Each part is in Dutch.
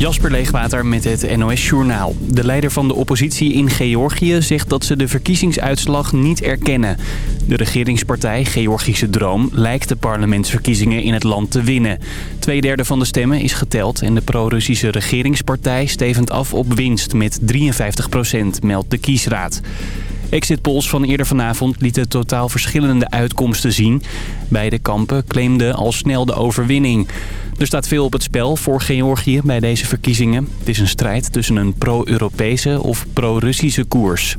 Jasper Leegwater met het NOS Journaal. De leider van de oppositie in Georgië zegt dat ze de verkiezingsuitslag niet erkennen. De regeringspartij Georgische Droom lijkt de parlementsverkiezingen in het land te winnen. Tweederde van de stemmen is geteld en de pro-Russische regeringspartij stevend af op winst met 53 procent, meldt de kiesraad. Exit polls van eerder vanavond lieten totaal verschillende uitkomsten zien. Beide kampen claimden al snel de overwinning. Er staat veel op het spel voor Georgië bij deze verkiezingen. Het is een strijd tussen een pro-Europese of pro-Russische koers.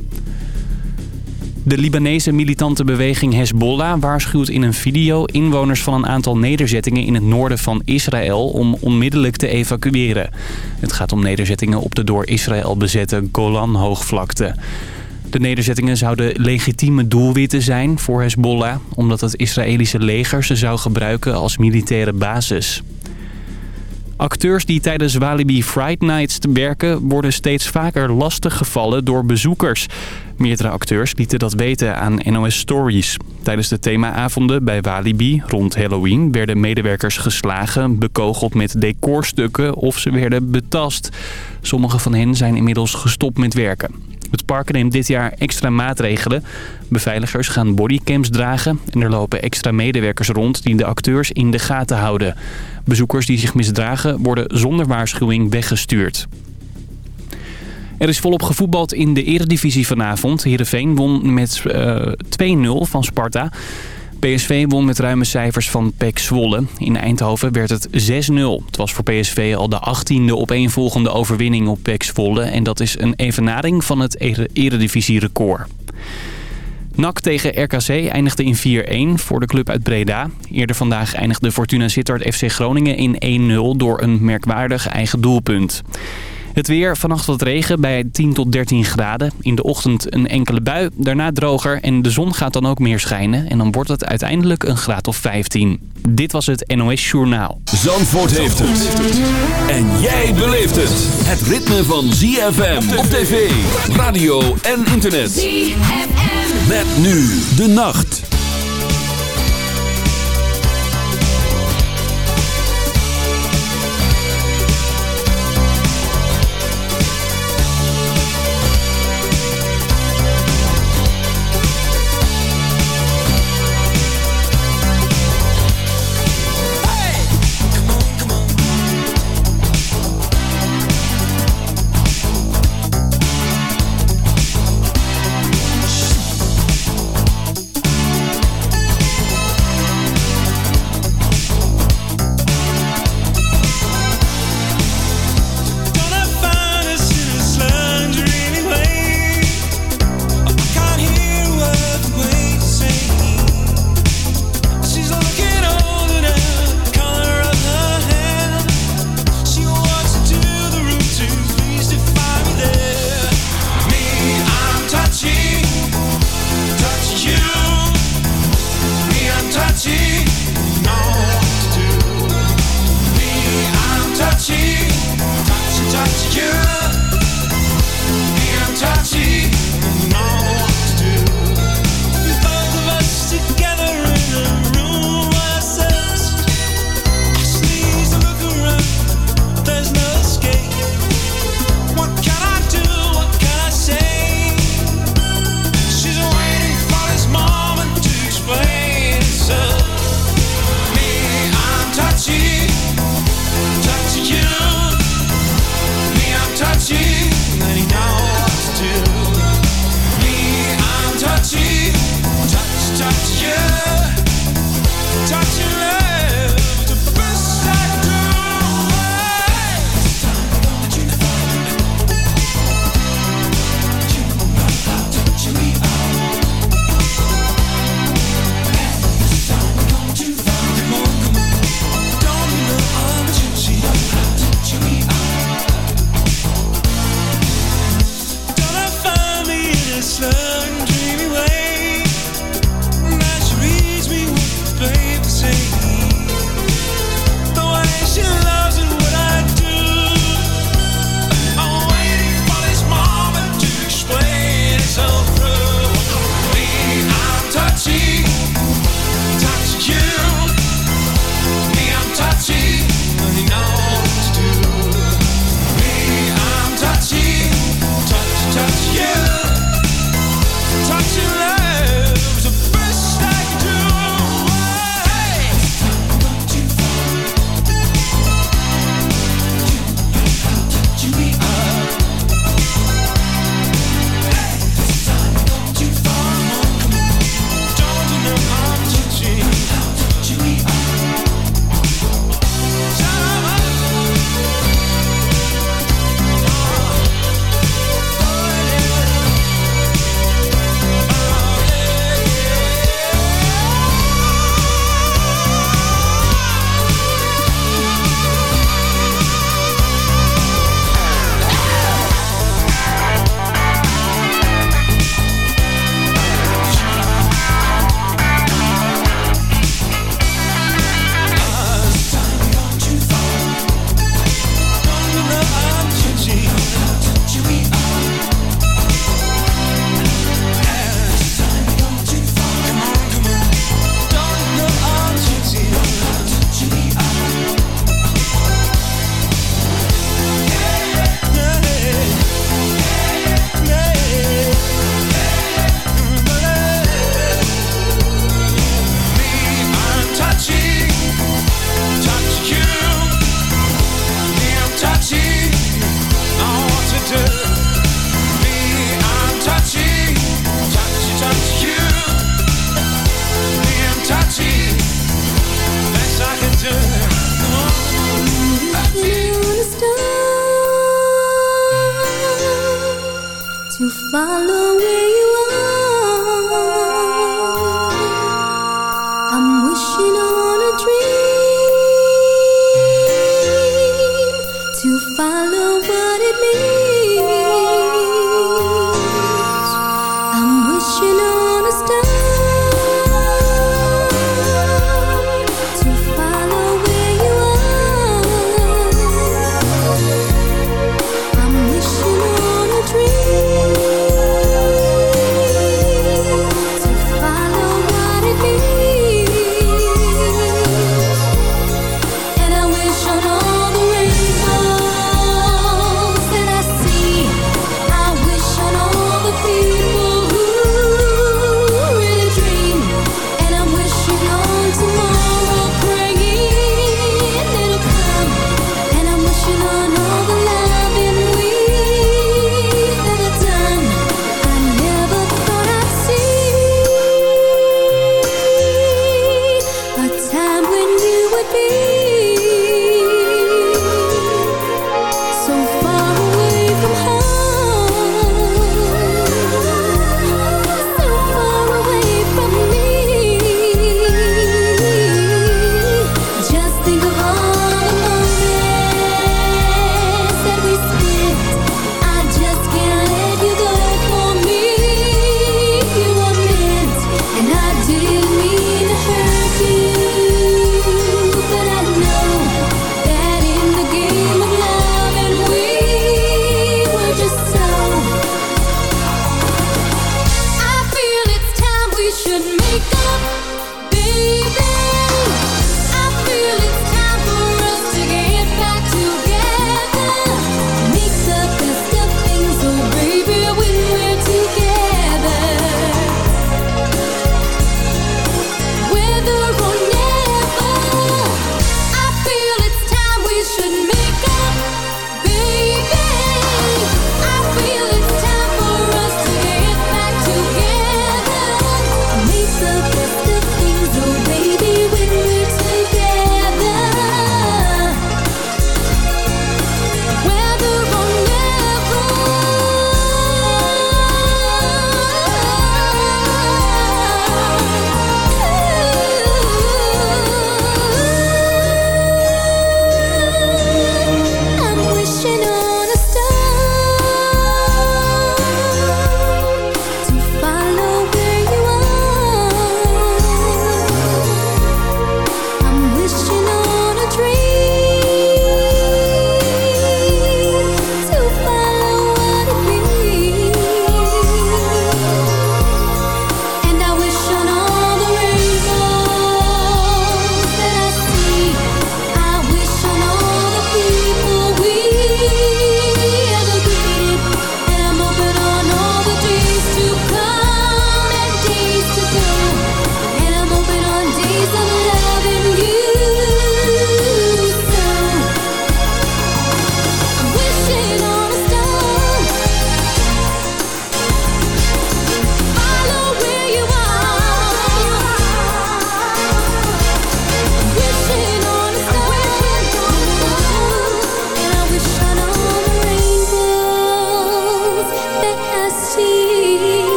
De Libanese militante beweging Hezbollah waarschuwt in een video inwoners van een aantal nederzettingen in het noorden van Israël om onmiddellijk te evacueren. Het gaat om nederzettingen op de door Israël bezette Golan-hoogvlakte. De nederzettingen zouden legitieme doelwitten zijn voor Hezbollah... omdat het Israëlische leger ze zou gebruiken als militaire basis. Acteurs die tijdens Walibi Fright Nights werken... worden steeds vaker lastig gevallen door bezoekers. Meerdere acteurs lieten dat weten aan NOS Stories. Tijdens de themaavonden bij Walibi rond Halloween... werden medewerkers geslagen, bekogeld met decorstukken... of ze werden betast. Sommige van hen zijn inmiddels gestopt met werken. Het park neemt dit jaar extra maatregelen. Beveiligers gaan bodycams dragen en er lopen extra medewerkers rond die de acteurs in de gaten houden. Bezoekers die zich misdragen worden zonder waarschuwing weggestuurd. Er is volop gevoetbald in de eredivisie vanavond. Heerenveen won met uh, eh, 2-0 van Sparta. PSV won met ruime cijfers van PEC Zwolle. In Eindhoven werd het 6-0. Het was voor PSV al de 18e opeenvolgende overwinning op PEC Zwolle. En dat is een evenaring van het eredivisie-record. NAC tegen RKC eindigde in 4-1 voor de club uit Breda. Eerder vandaag eindigde Fortuna Sittard FC Groningen in 1-0 door een merkwaardig eigen doelpunt. Het weer, vannacht wat regen bij 10 tot 13 graden. In de ochtend een enkele bui, daarna droger en de zon gaat dan ook meer schijnen. En dan wordt het uiteindelijk een graad of 15. Dit was het NOS Journaal. Zandvoort heeft het. En jij beleeft het. Het ritme van ZFM op tv, radio en internet. ZFM. Met nu de nacht.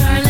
Charlie.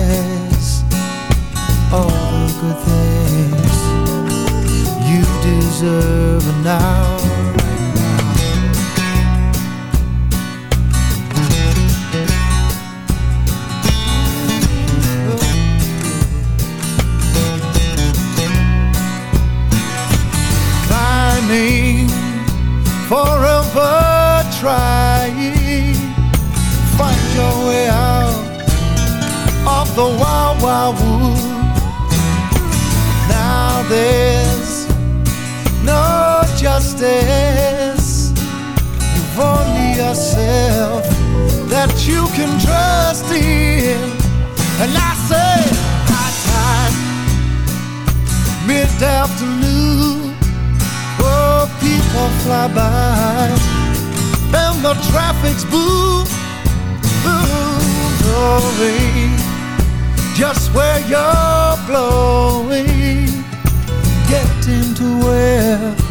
deserve an hour. Forever, trying find your way out of the wild, wild wood. Now they places. You've only yourself that you can trust in. And I say, high tide, mid afternoon. Oh, people fly by, and the traffic's boom, boom, blowing. Just where you're blowing, getting to where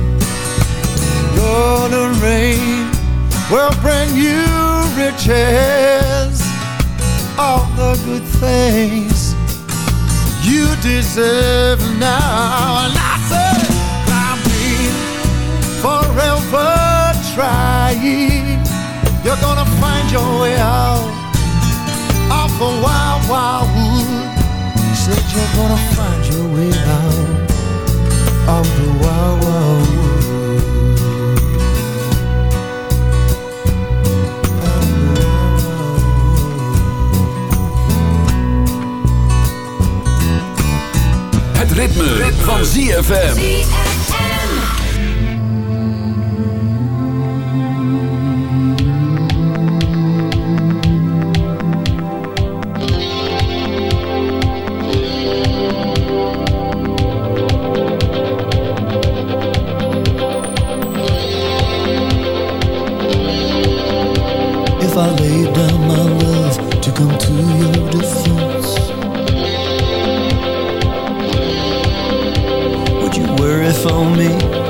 gonna rain will bring you riches, all the good things you deserve now. And I say, climb me forever trying. You're gonna find your way out off the wild, wild wood. Said you're gonna find your way out of the wild, wild wood. ritme, van ZFM. for me.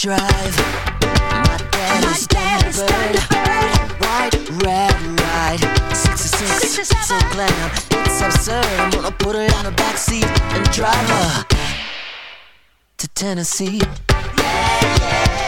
drive. My dad My is Thunderbird. White, red, right. 66, so glam. It's absurd. I'm gonna put her in the backseat and drive her to Tennessee. Yeah, yeah.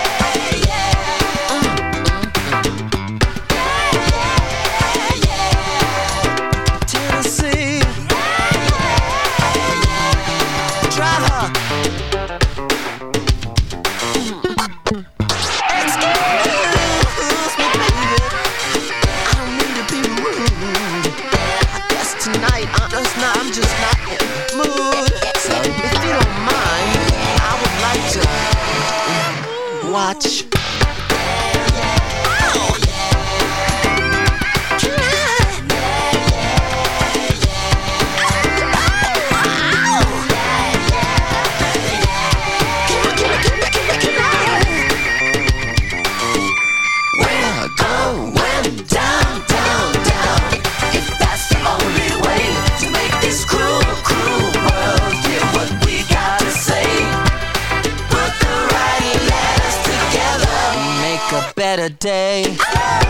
Day.